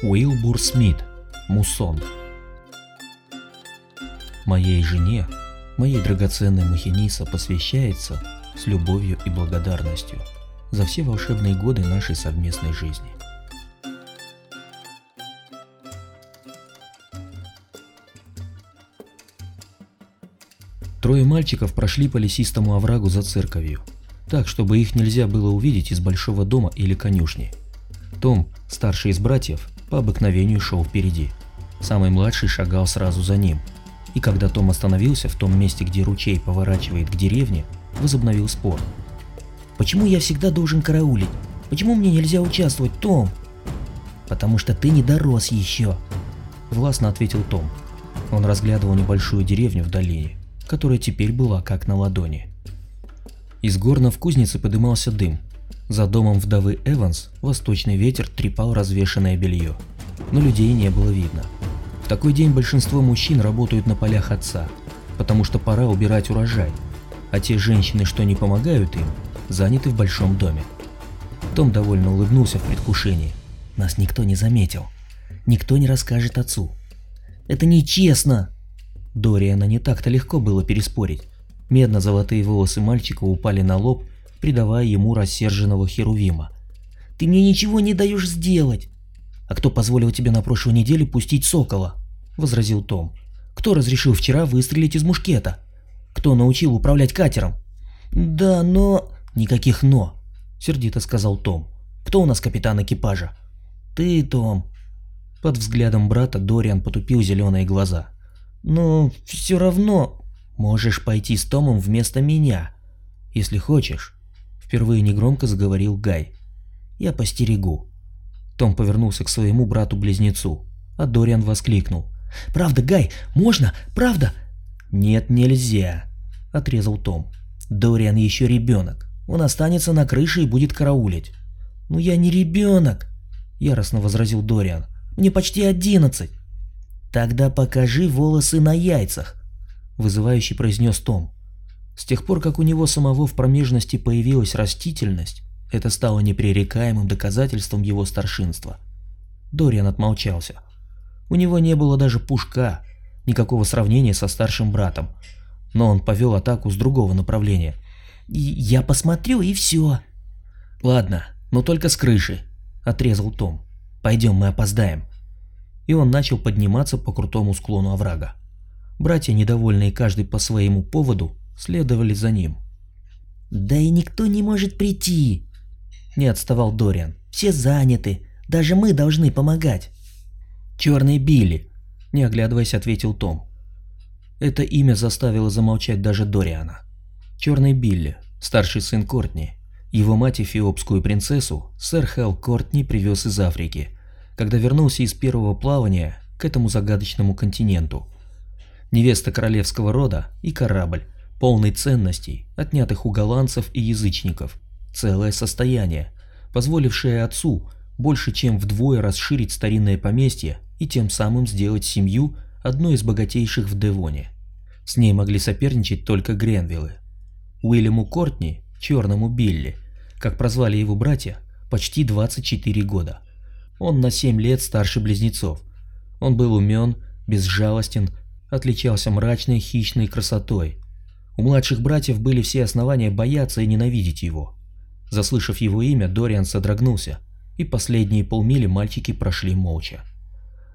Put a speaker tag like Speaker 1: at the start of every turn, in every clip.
Speaker 1: Уилбур Смит, Мусон. Моей жене, моей драгоценной Махиниса посвящается с любовью и благодарностью за все волшебные годы нашей совместной жизни. Трое мальчиков прошли по лесистому оврагу за церковью, так, чтобы их нельзя было увидеть из большого дома или конюшни. Том, старший из братьев, по обыкновению шел впереди. Самый младший шагал сразу за ним. И когда Том остановился в том месте, где ручей поворачивает к деревне, возобновил спор.
Speaker 2: «Почему я всегда должен караулить? Почему мне нельзя участвовать, Том?» «Потому что ты не дорос еще», — властно ответил Том. Он разглядывал небольшую деревню в долине, которая теперь была как на ладони. Из горна в кузнице подымался дым, за домом вдовы Эванс восточный ветер трепал развешанное белье, но людей не было видно. В такой день большинство мужчин работают на полях отца, потому что пора убирать урожай, а те женщины, что не помогают им, заняты в большом доме. Том довольно улыбнулся в предвкушении. Нас никто не заметил. Никто не расскажет отцу. Это нечестно! Дориана не так-то легко было переспорить. Медно-золотые волосы мальчика упали на лоб придавая ему рассерженного Херувима. «Ты мне ничего не даешь сделать!» «А кто позволил тебе на прошлой неделе пустить сокола?» — возразил Том. «Кто разрешил вчера выстрелить из мушкета? Кто научил управлять катером?» «Да, но...» «Никаких «но», — сердито сказал Том. «Кто у нас капитан экипажа?» «Ты, Том». Под взглядом брата Дориан потупил зеленые глаза. «Но все равно...» «Можешь пойти с Томом вместо меня, если хочешь. Впервые негромко заговорил Гай. «Я постерегу». Том повернулся к своему брату-близнецу, а Дориан воскликнул. «Правда, Гай, можно? Правда?» «Нет, нельзя», — отрезал Том. «Дориан еще ребенок. Он останется на крыше и будет караулить». «Ну я не ребенок», — яростно возразил Дориан. «Мне почти одиннадцать». «Тогда покажи волосы на яйцах», — вызывающе произнес Том. С тех пор, как у него самого в промежности появилась растительность, это стало непререкаемым доказательством его старшинства. Дориан отмолчался. У него не было даже пушка, никакого сравнения со старшим братом, но он повел атаку с другого направления. «Я посмотрю и все». «Ладно, но только с крыши», — отрезал Том. «Пойдем, мы опоздаем». И он начал подниматься по крутому склону оврага. Братья, недовольные каждый по своему поводу, следовали за ним. «Да и никто не может прийти!» Не отставал Дориан. «Все заняты. Даже мы должны помогать». «Черный Билли!» Не оглядываясь, ответил Том. Это имя заставило замолчать даже Дориана. Черный Билли, старший сын Кортни. Его мать эфиопскую принцессу сэр Хелл Кортни привез из Африки, когда вернулся из первого плавания к этому загадочному континенту. Невеста королевского рода и корабль, полный ценностей, отнятых у голландцев и язычников, целое состояние, позволившее отцу больше чем вдвое расширить старинное поместье и тем самым сделать семью одной из богатейших в Девоне. С ней могли соперничать только Гренвиллы. Уильяму Кортни, черному Билли, как прозвали его братья, почти 24 года. Он на 7 лет старше близнецов. Он был умен, безжалостен, отличался мрачной хищной красотой, у младших братьев были все основания бояться и ненавидеть его. Заслышав его имя, Дориан содрогнулся, и последние полмили мальчики прошли молча.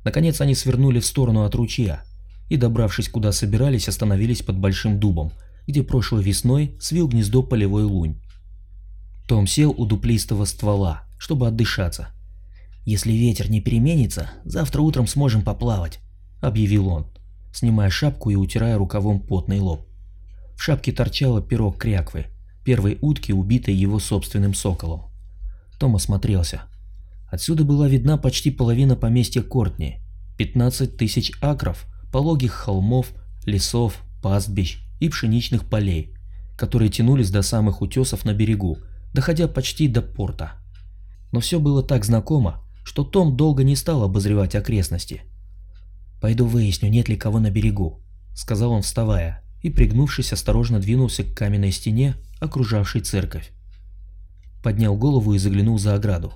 Speaker 2: Наконец они свернули в сторону от ручья, и, добравшись куда собирались, остановились под большим дубом, где прошлой весной свил гнездо полевой лунь. Том сел у дуплистого ствола, чтобы отдышаться. «Если ветер не переменится, завтра утром сможем поплавать», — объявил он, снимая шапку и утирая рукавом потный лоб. В шапке торчало перо кряквы, первой утки, убитой его собственным соколом. Том осмотрелся. Отсюда была видна почти половина поместья Кортни, 15 тысяч акров, пологих холмов, лесов, пастбищ и пшеничных полей, которые тянулись до самых утесов на берегу, доходя почти до порта. Но все было так знакомо, что Том долго не стал обозревать окрестности. «Пойду выясню, нет ли кого на берегу», — сказал он, вставая, и, пригнувшись, осторожно двинулся к каменной стене, окружавшей церковь. Поднял голову и заглянул за ограду.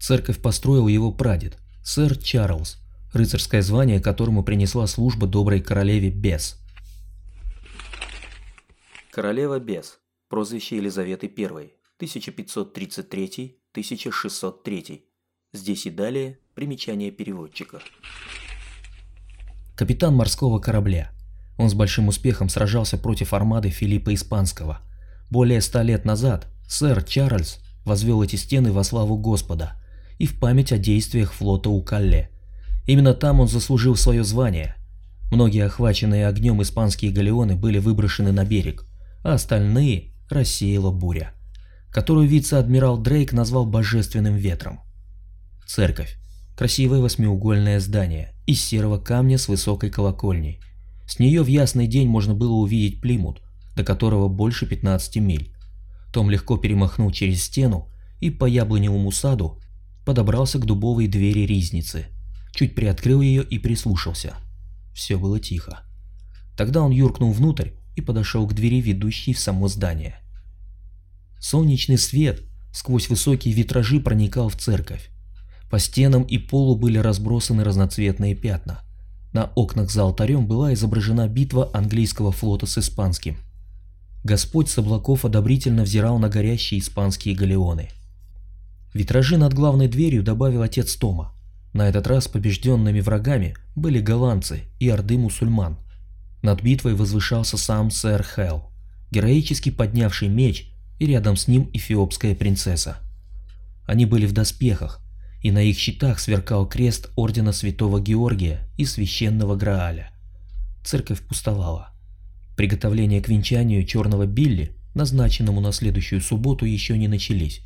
Speaker 2: Церковь построил его прадед,
Speaker 1: Сэр Чарльз, рыцарское звание которому принесла служба доброй королеве Бес. Королева Бес, прозвище Елизаветы I, 1533-1603. Здесь и далее примечание переводчика. Капитан морского корабля. Он с большим успехом сражался против армады Филиппа Испанского. Более ста лет назад сэр Чарльз возвел эти стены во славу Господа и в память о действиях флота у Калле. Именно там он заслужил свое звание. Многие охваченные огнем испанские галеоны были выброшены на берег, а остальные рассеяла буря, которую вице-адмирал Дрейк назвал божественным ветром. Церковь. Красивое восьмиугольное здание из серого камня с высокой колокольней. С нее в ясный день можно было увидеть Плимут, до которого больше 15 миль. Том легко перемахнул через стену и по яблоневому саду подобрался к дубовой двери ризницы, чуть приоткрыл ее и прислушался. Все было тихо. Тогда он юркнул внутрь и подошел к двери, ведущей в само здание. Солнечный свет сквозь высокие витражи проникал в церковь. По стенам и полу были разбросаны разноцветные пятна. На окнах за алтарем была изображена битва английского флота с испанским. Господь с облаков одобрительно взирал на горящие испанские галеоны. Витражи над главной дверью добавил отец Тома. На этот раз побежденными врагами были голландцы и орды мусульман. Над битвой возвышался сам сэр Хелл, героически поднявший меч, и рядом с ним эфиопская принцесса. Они были в доспехах, и на их щитах сверкал крест ордена святого Георгия и священного Грааля. Церковь пустовала. Приготовления к венчанию черного Билли, назначенному на следующую субботу, еще не начались.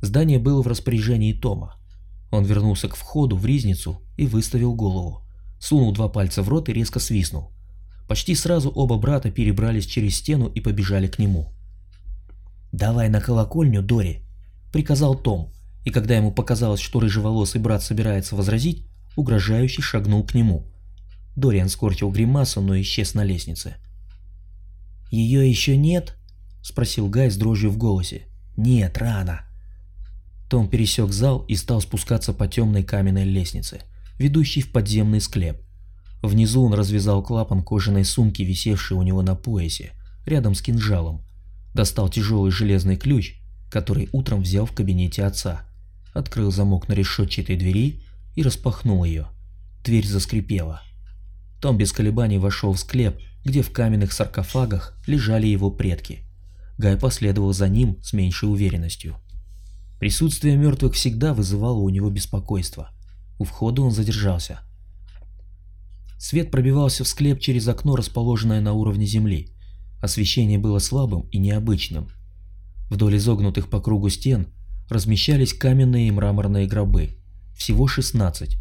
Speaker 1: Здание было в распоряжении Тома. Он вернулся к входу в ризницу и выставил голову. Сунул два пальца в рот и резко свистнул. Почти сразу оба брата перебрались через стену и побежали к нему. «Давай на колокольню, Дори», — приказал Том, и когда ему показалось, что рыжеволосый брат собирается возразить, угрожающий шагнул к нему. Дориан скорчил гримасу, но исчез на лестнице. «Ее еще нет?» — спросил Гай с дрожью в голосе. «Нет, рано». Том пересек зал и стал спускаться по темной каменной лестнице, ведущей в подземный склеп. Внизу он развязал клапан кожаной сумки, висевшей у него на поясе, рядом с кинжалом. Достал тяжелый железный ключ, который утром взял в кабинете отца открыл замок на решетчатой двери и распахнул ее. Дверь заскрипела. Том без колебаний вошел в склеп, где в каменных саркофагах лежали его предки. Гай последовал за ним с меньшей уверенностью. Присутствие мертвых всегда вызывало у него беспокойство. У входа он задержался. Свет пробивался в склеп через окно, расположенное на уровне земли. Освещение было слабым и необычным. Вдоль изогнутых по кругу стен размещались каменные и мраморные гробы. Всего 16.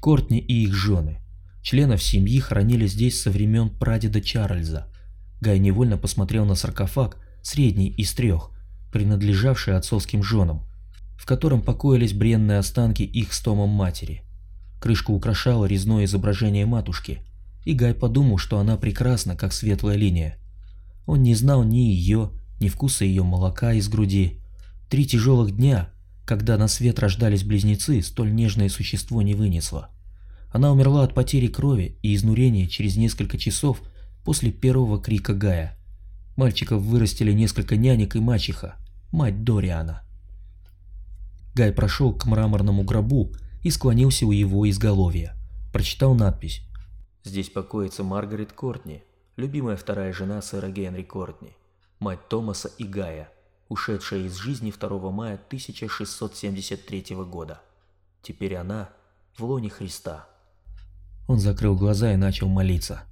Speaker 1: Кортни и их жены. Членов семьи хранили здесь со времен прадеда Чарльза. Гай невольно посмотрел на саркофаг, средний из трех, принадлежавший отцовским женам, в котором покоились бренные останки их с Томом матери. Крышку украшало резное изображение матушки, и Гай подумал, что она прекрасна, как светлая линия. Он не знал ни ее, ни вкуса ее молока из груди, Три тяжелых дня, когда на свет рождались близнецы, столь нежное существо не вынесло. Она умерла от потери крови и изнурения через несколько часов после первого крика Гая. Мальчиков вырастили несколько нянек и мачеха, мать Дориана. Гай прошел к мраморному гробу и склонился у его изголовья. Прочитал надпись. «Здесь покоится Маргарет Кортни, любимая вторая жена сэра Генри Кортни, мать Томаса и Гая, ушедшая из жизни 2 мая 1673 года. Теперь она в лоне Христа. Он закрыл глаза и начал молиться.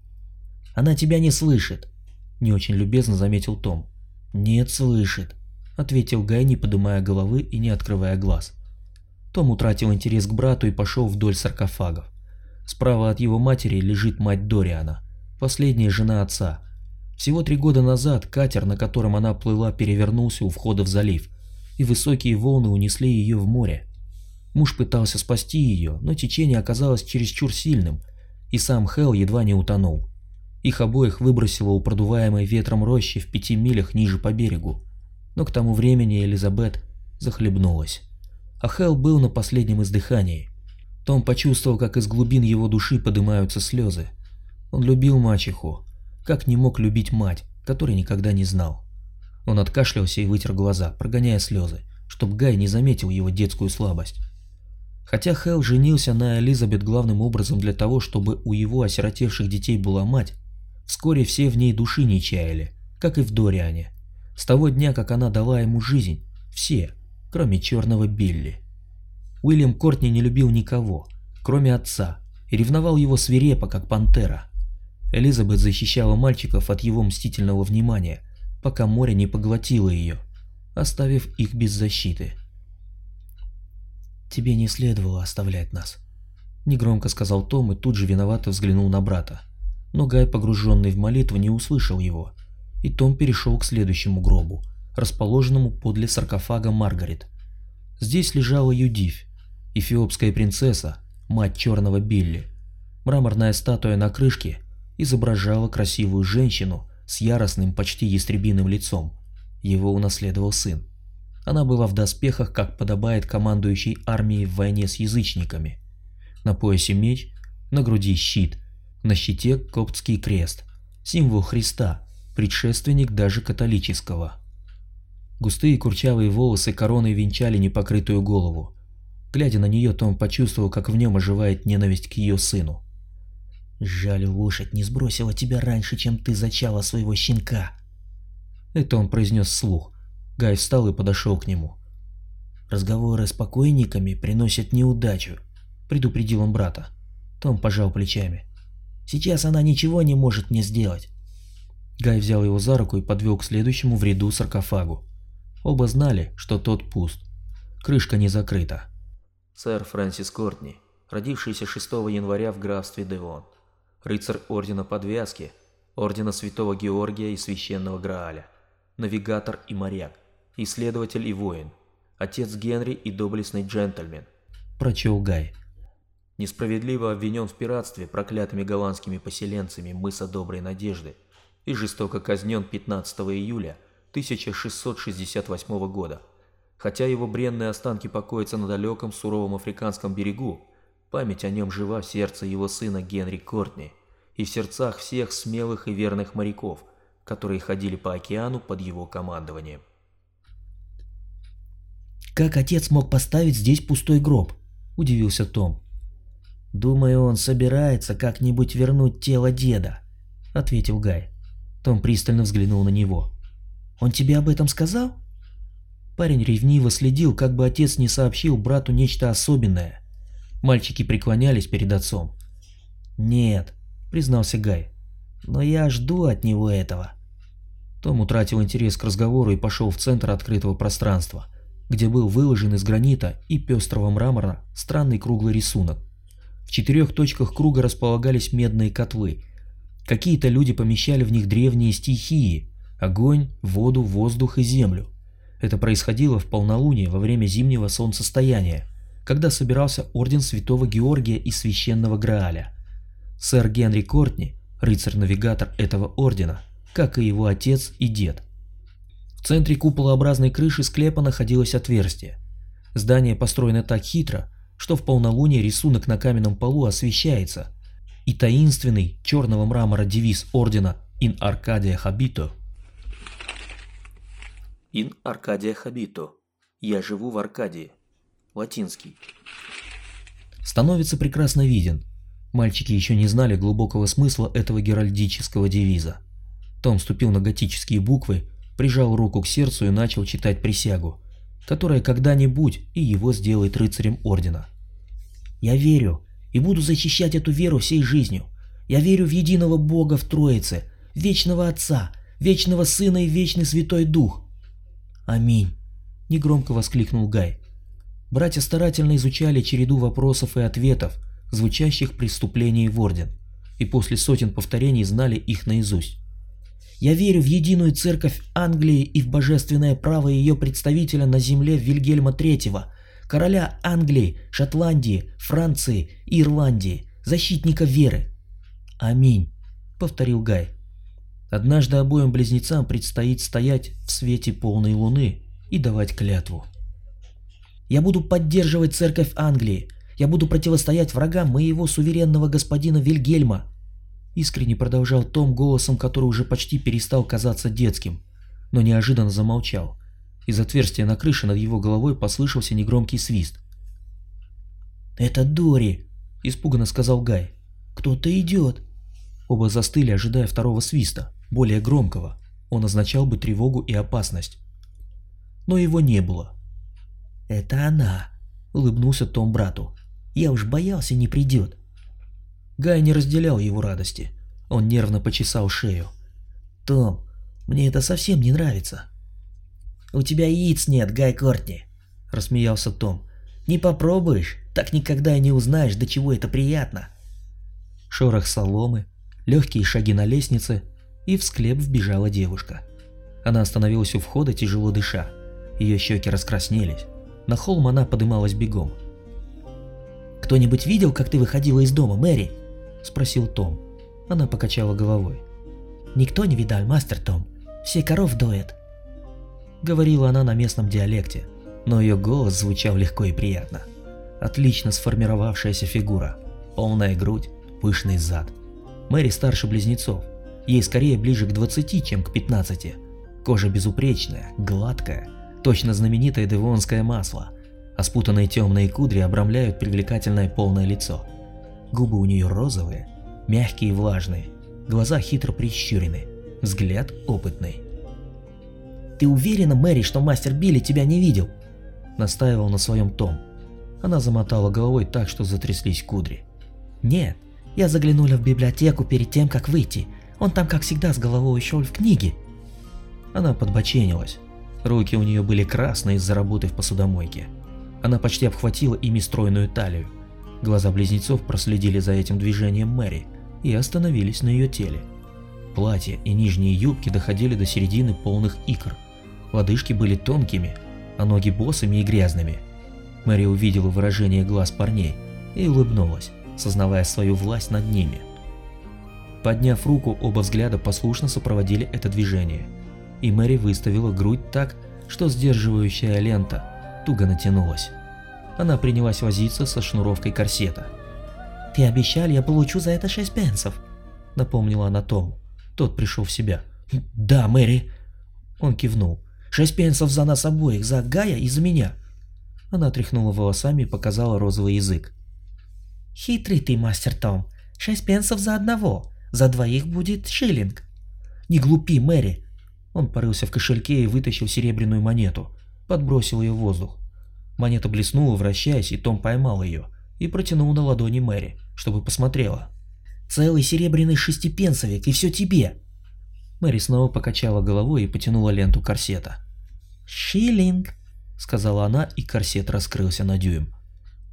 Speaker 1: «Она тебя не слышит!» – не очень любезно заметил Том. «Нет, слышит», – ответил Гай, не поднимая головы и не открывая глаз. Том утратил интерес к брату и пошел вдоль саркофагов. Справа от его матери лежит мать Дориана, последняя жена отца, всего три года назад катер, на котором она плыла, перевернулся у входа в залив, и высокие волны унесли ее в море. Муж пытался спасти ее, но течение оказалось чересчур сильным, и сам Хелл едва не утонул. Их обоих выбросило у продуваемой ветром рощи в пяти милях ниже по берегу, но к тому времени Элизабет захлебнулась. А Хелл был на последнем издыхании. Том почувствовал, как из глубин его души поднимаются слезы. Он любил мачеху, как не мог любить мать, которой никогда не знал. Он откашлялся и вытер глаза, прогоняя слезы, чтобы Гай не заметил его детскую слабость. Хотя Хелл женился на Элизабет главным образом для того, чтобы у его осиротевших детей была мать, вскоре все в ней души не чаяли, как и в Дориане. С того дня, как она дала ему жизнь, все, кроме черного Билли. Уильям Кортни не любил никого, кроме отца, и ревновал его свирепо, как пантера. Элизабет защищала мальчиков от его мстительного внимания, пока море не поглотило ее, оставив их без защиты.
Speaker 2: «Тебе не следовало оставлять нас», — негромко сказал Том и тут же виновато взглянул на брата. Но Гай, погруженный в молитву, не услышал его, и Том перешел к следующему гробу, расположенному подле саркофага Маргарет. Здесь лежала Юдивь, эфиопская принцесса, мать черного Билли. Мраморная статуя на крышке изображала красивую женщину с яростным, почти ястребиным лицом. Его унаследовал сын. Она была в доспехах, как подобает командующей армией в войне с язычниками. На поясе меч, на груди щит, на щите коптский крест, символ Христа, предшественник даже католического. Густые курчавые волосы короной венчали непокрытую голову. Глядя на нее, Том почувствовал, как в нем оживает ненависть к ее сыну. «Жаль, лошадь не сбросила тебя раньше, чем ты зачала своего щенка!» Это он произнес вслух, Гай встал и подошел к нему. «Разговоры с покойниками приносят неудачу», — предупредил он брата. Том пожал плечами. «Сейчас она ничего не может мне сделать». Гай взял его за руку и подвел к следующему в ряду саркофагу. Оба знали, что тот пуст. Крышка не закрыта.
Speaker 1: Сэр Фрэнсис Кортни, родившийся 6 января в графстве Девон. Рыцарь Ордена Подвязки, Ордена Святого Георгия и Священного Грааля. Навигатор и моряк исследователь и воин, отец Генри и доблестный джентльмен.
Speaker 2: Прочел Гай.
Speaker 1: Несправедливо обвинен в пиратстве проклятыми голландскими поселенцами мыса Доброй Надежды и жестоко казнен 15 июля 1668 года. Хотя его бренные останки покоятся на далеком суровом африканском берегу, память о нем жива в сердце его сына Генри Кортни и в сердцах всех смелых и верных моряков, которые ходили по океану под его командованием.
Speaker 2: «Как отец мог поставить здесь пустой гроб?» – удивился Том. «Думаю, он собирается как-нибудь вернуть тело деда», – ответил Гай. Том пристально взглянул на него. «Он тебе об этом сказал?» Парень ревниво следил, как бы отец не сообщил брату нечто особенное. Мальчики преклонялись перед отцом. «Нет», — признался Гай, — «но я жду от него этого». Том утратил интерес к разговору и пошел в центр открытого пространства — где был выложен из гранита и пестрого мрамора странный круглый рисунок. В четырех точках круга располагались медные котлы. Какие-то люди помещали в них древние стихии – огонь, воду, воздух и землю. Это происходило в полнолуние во время зимнего солнцестояния, когда собирался орден Святого Георгия и Священного Грааля. Сэр Генри Кортни, рыцарь-навигатор этого ордена, как и его отец и дед, в центре куполообразной крыши склепа находилось отверстие. Здание построено так хитро, что в полнолуние рисунок на каменном полу освещается, и таинственный черного мрамора девиз ордена «In Arcadia Habito»
Speaker 1: «In Arcadia Habito» «Я живу в Аркадии» латинский.
Speaker 2: Становится прекрасно виден. Мальчики еще не знали глубокого смысла этого геральдического девиза. Том ступил на готические буквы прижал руку к сердцу и начал читать присягу, которая когда-нибудь и его сделает рыцарем ордена. «Я верю и буду защищать эту веру всей жизнью. Я верю в единого Бога в Троице, вечного Отца, вечного Сына и вечный Святой Дух». «Аминь», — негромко воскликнул Гай. Братья старательно изучали череду вопросов и ответов, звучащих при вступлении в орден, и после сотен повторений знали их наизусть. Я верю в единую церковь Англии и в божественное право ее представителя на земле Вильгельма III, короля Англии, Шотландии, Франции и Ирландии, защитника веры. Аминь, повторил Гай. Однажды обоим близнецам предстоит стоять в свете полной луны и давать клятву. Я буду поддерживать церковь Англии. Я буду противостоять врагам моего суверенного господина Вильгельма!» Искренне продолжал Том голосом, который уже почти перестал казаться детским, но неожиданно замолчал. Из отверстия на крыше над его головой послышался негромкий свист. «Это Дори!» – испуганно сказал Гай. «Кто-то идет!» Оба застыли, ожидая второго свиста, более громкого. Он означал бы тревогу и опасность. Но его не было. «Это она!» – улыбнулся Том брату. «Я уж боялся, не придет!» Гай не разделял его радости. Он нервно почесал шею. «Том, мне это совсем не нравится». «У тебя яиц нет, Гай Кортни», — рассмеялся Том. «Не попробуешь, так никогда и не узнаешь, до чего это приятно». Шорох соломы, легкие шаги на лестнице, и в склеп вбежала девушка. Она остановилась у входа, тяжело дыша. Ее щеки раскраснелись. На холм она подымалась бегом. «Кто-нибудь видел, как ты выходила из дома, Мэри?» – спросил Том. Она покачала головой. «Никто не видал, мастер Том. Все коров доят». Говорила она на местном диалекте, но ее голос звучал легко и приятно. Отлично сформировавшаяся фигура, полная грудь, пышный зад. Мэри старше близнецов, ей скорее ближе к 20, чем к 15. Кожа безупречная, гладкая, точно знаменитое девонское масло, а спутанные темные кудри обрамляют привлекательное полное лицо. Губы у нее розовые, мягкие и влажные, глаза хитро прищурены, взгляд опытный. «Ты уверена, Мэри, что мастер Билли тебя не видел?» Настаивал на своем том. Она замотала головой так, что затряслись кудри. «Нет, я заглянула в библиотеку перед тем, как выйти. Он там, как всегда, с головой ушел в книги». Она подбоченилась. Руки у нее были красные из-за работы в посудомойке. Она почти обхватила ими стройную талию. Глаза близнецов проследили за этим движением Мэри и остановились на ее теле. Платье и нижние юбки доходили до середины полных икр. Лодыжки были тонкими, а ноги босыми и грязными. Мэри увидела выражение глаз парней и улыбнулась, сознавая свою власть над ними. Подняв руку, оба взгляда послушно сопроводили это движение, и Мэри выставила грудь так, что сдерживающая лента туго натянулась. Она принялась возиться со шнуровкой корсета. «Ты обещал, я получу за это 6 пенсов», — напомнила она Тому. Тот пришел в себя. «Да, Мэри!» Он кивнул. «Шесть пенсов за нас обоих, за Гая и за меня!» Она тряхнула волосами и показала розовый язык. «Хитрый ты, мастер Том. Шесть пенсов за одного. За двоих будет шиллинг». «Не глупи, Мэри!» Он порылся в кошельке и вытащил серебряную монету. Подбросил ее в воздух. Монета блеснула, вращаясь, и Том поймал ее и протянул на ладони Мэри, чтобы посмотрела. Целый серебряный шестипенсовик, и все тебе!» Мэри снова покачала головой и потянула ленту корсета. «Шиллинг!» — сказала она, и корсет раскрылся на дюйм.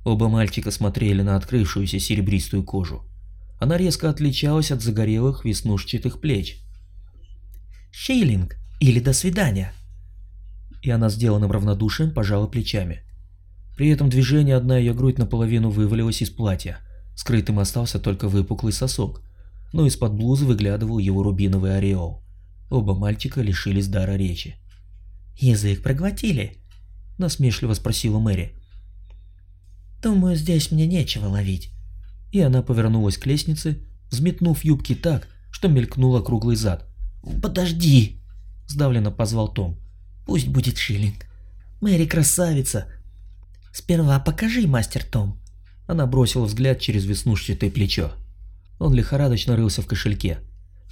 Speaker 2: Оба мальчика смотрели на открывшуюся серебристую кожу. Она резко отличалась от загорелых веснушчатых плеч. «Шиллинг! Или до свидания!» И она сделанным равнодушием пожала плечами. При этом движении одна ее грудь наполовину вывалилась из платья, Скрытым остался только выпуклый сосок, но из-под блузы выглядывал его рубиновый ореол. Оба мальчика лишились дара речи. «Язык проглотили?» – насмешливо спросила Мэри. «Думаю, здесь мне нечего ловить». И она повернулась к лестнице, взметнув юбки так, что мелькнула круглый зад. «Подожди!» – сдавленно позвал Том. «Пусть будет шиллинг. Мэри красавица!» «Сперва покажи, мастер Том», она бросила взгляд через веснушчатое плечо. Он лихорадочно рылся в кошельке.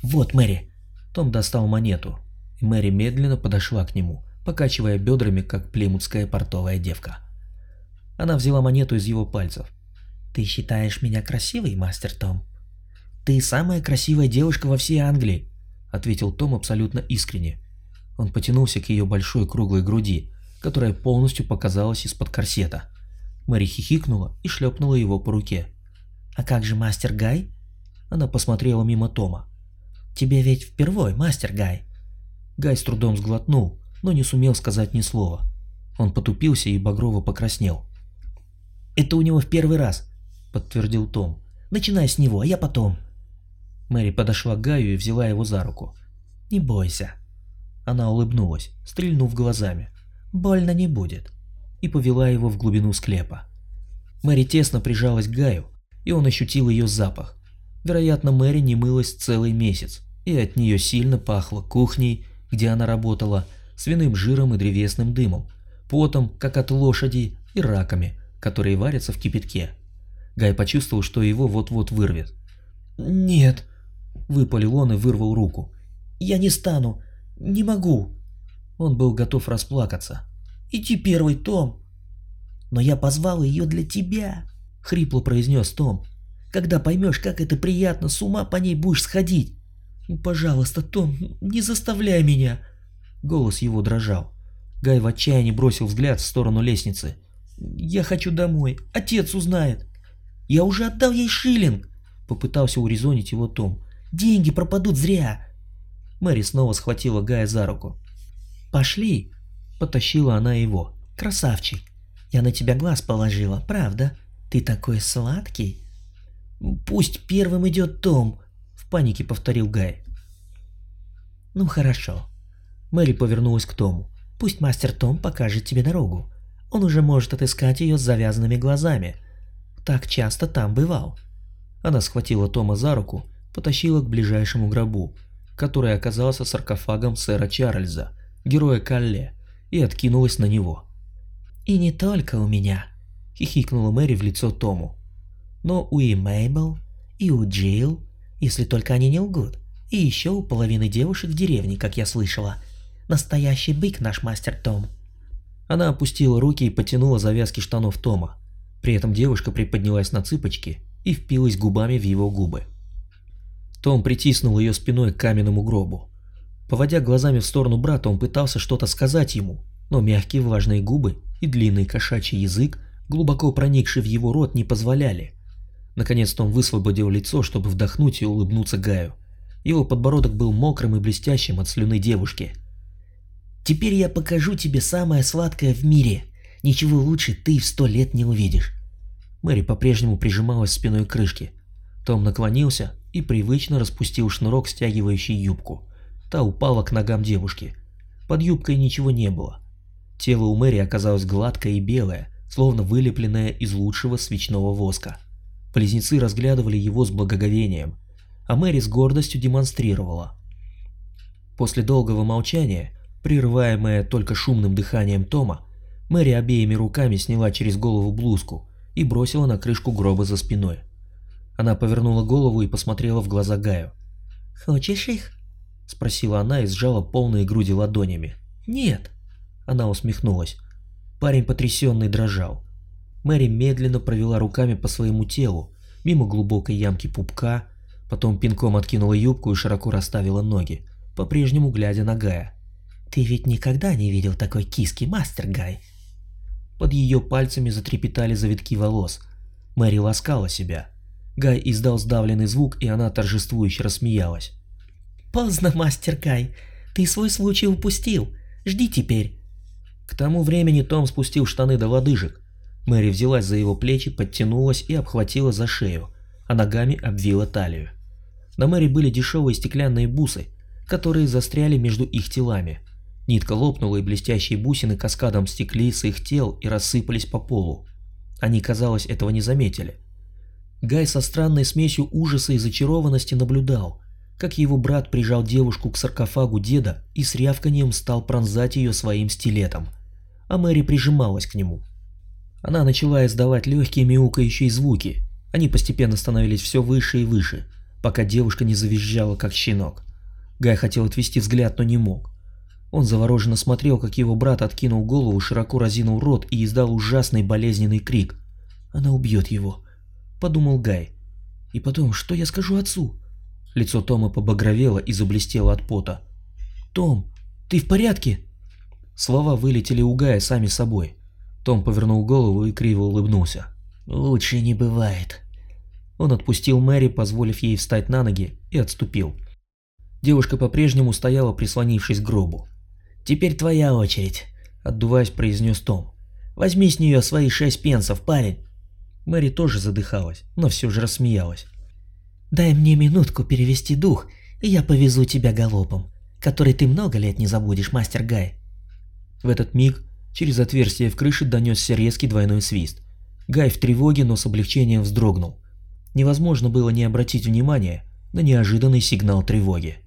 Speaker 2: «Вот, Мэри!» Том достал монету, и Мэри медленно подошла к нему, покачивая бедрами, как плимутская портовая девка. Она взяла монету из его пальцев. «Ты считаешь меня красивой, мастер Том?» «Ты самая красивая девушка во всей Англии», — ответил Том абсолютно искренне. Он потянулся к ее большой круглой груди, которая полностью показалась из-под корсета. Мэри хихикнула и шлепнула его по руке. «А как же мастер Гай?» Она посмотрела мимо Тома. «Тебе ведь впервой, мастер Гай!» Гай с трудом сглотнул, но не сумел сказать ни слова. Он потупился и багрово покраснел. «Это у него в первый раз», — подтвердил Том. «Начинай с него, а я потом». Мэри подошла к Гаю и взяла его за руку. «Не бойся». Она улыбнулась, стрельнув глазами. «Больно не будет» и повела его в глубину склепа. Мэри тесно прижалась к Гаю, и он ощутил ее запах. Вероятно, Мэри не мылась целый месяц, и от нее сильно пахло кухней, где она работала, свиным жиром и древесным дымом, потом, как от лошади, и раками, которые варятся в кипятке. Гай почувствовал, что его вот-вот вырвет. «Нет», — выпалил он и вырвал руку. «Я не стану, не могу». Он был готов расплакаться. «Иди первый, Том». «Но я позвал ее для тебя», — хрипло произнес Том. «Когда поймешь, как это приятно, с ума по ней будешь сходить». «Ну, «Пожалуйста, Том, не заставляй меня». Голос его дрожал. Гай в отчаянии бросил взгляд в сторону лестницы. «Я хочу домой. Отец узнает». «Я уже отдал ей шиллинг», — попытался урезонить его Том. «Деньги пропадут зря». Мэри снова схватила Гая за руку. «Пошли», — потащила она его. «Красавчик, я на тебя глаз положила, правда? Ты такой сладкий». «Пусть первым идет Том», — в панике повторил Гай. «Ну хорошо». Мэри повернулась к Тому. «Пусть мастер Том покажет тебе дорогу. Он уже может отыскать ее с завязанными глазами. Так часто там бывал. Она схватила Тома за руку, потащила к ближайшему гробу, который оказался саркофагом сэра Чарльза, героя Калле, и откинулась на него. «И не только у меня», — хихикнула Мэри в лицо Тому. «Но у и Мейбл, и у Джилл, если только они не лгут, и еще у половины девушек в деревне, как я слышала. Настоящий бык наш мастер Том». Она опустила руки и потянула завязки штанов Тома. При этом девушка приподнялась на цыпочки и впилась губами в его губы. Том притиснул ее спиной к каменному гробу. Поводя глазами в сторону брата, он пытался что-то сказать ему, но мягкие влажные губы и длинный кошачий язык, глубоко проникший в его рот, не позволяли. Наконец Том высвободил лицо, чтобы вдохнуть и улыбнуться Гаю. Его подбородок был мокрым и блестящим от слюны девушки. Теперь я покажу тебе самое сладкое в мире. Ничего лучше ты в сто лет не увидишь. Мэри по-прежнему прижималась спиной к крышке. Том наклонился и привычно распустил шнурок, стягивающий юбку. Та упала к ногам девушки. Под юбкой ничего не было. Тело у Мэри оказалось гладкое и белое, словно вылепленное из лучшего свечного воска. Близнецы разглядывали его с благоговением, а Мэри с гордостью демонстрировала. После долгого молчания Прерываемая только шумным дыханием Тома, Мэри обеими руками сняла через голову блузку и бросила на крышку гроба за спиной. Она повернула голову и посмотрела в глаза Гаю. «Хочешь их?» – спросила она и сжала полные груди ладонями. «Нет!» – она усмехнулась. Парень потрясенный дрожал. Мэри медленно провела руками по своему телу, мимо глубокой ямки пупка, потом пинком откинула юбку и широко расставила ноги, по-прежнему глядя на Гая. Ты ведь никогда не видел такой киски, мастер Гай. Под ее пальцами затрепетали завитки волос. Мэри ласкала себя. Гай издал сдавленный звук, и она торжествующе рассмеялась. «Поздно, мастер Гай. Ты свой случай упустил. Жди теперь». К тому времени Том спустил штаны до лодыжек. Мэри взялась за его плечи, подтянулась и обхватила за шею, а ногами обвила талию. На Мэри были дешевые стеклянные бусы, которые застряли между их телами. Нитка лопнула, и блестящие бусины каскадом стекли с их тел и рассыпались по полу. Они, казалось, этого не заметили. Гай со странной смесью ужаса и зачарованности наблюдал, как его брат прижал девушку к саркофагу деда и с рявканием стал пронзать ее своим стилетом, а Мэри прижималась к нему. Она начала издавать легкие мяукающие звуки, они постепенно становились все выше и выше, пока девушка не завизжала, как щенок. Гай хотел отвести взгляд, но не мог. Он завороженно смотрел, как его брат откинул голову, широко разинул рот и издал ужасный болезненный крик. «Она убьет его», — подумал Гай. «И потом, что я скажу отцу?» Лицо Тома побагровело и заблестело от пота. «Том, ты в порядке?» Слова вылетели у Гая сами собой. Том повернул голову и криво улыбнулся. «Лучше не бывает». Он отпустил Мэри, позволив ей встать на ноги, и отступил. Девушка по-прежнему стояла, прислонившись к гробу. «Теперь твоя очередь», — отдуваясь, произнес Том. «Возьми с нее свои шесть пенсов, парень». Мэри тоже задыхалась, но все же рассмеялась. «Дай мне минутку перевести дух, и я повезу тебя галопом, который ты много лет не забудешь, мастер Гай». В этот миг через отверстие в крыше донесся резкий двойной свист. Гай в тревоге, но с облегчением вздрогнул. Невозможно было не обратить внимания на неожиданный сигнал тревоги.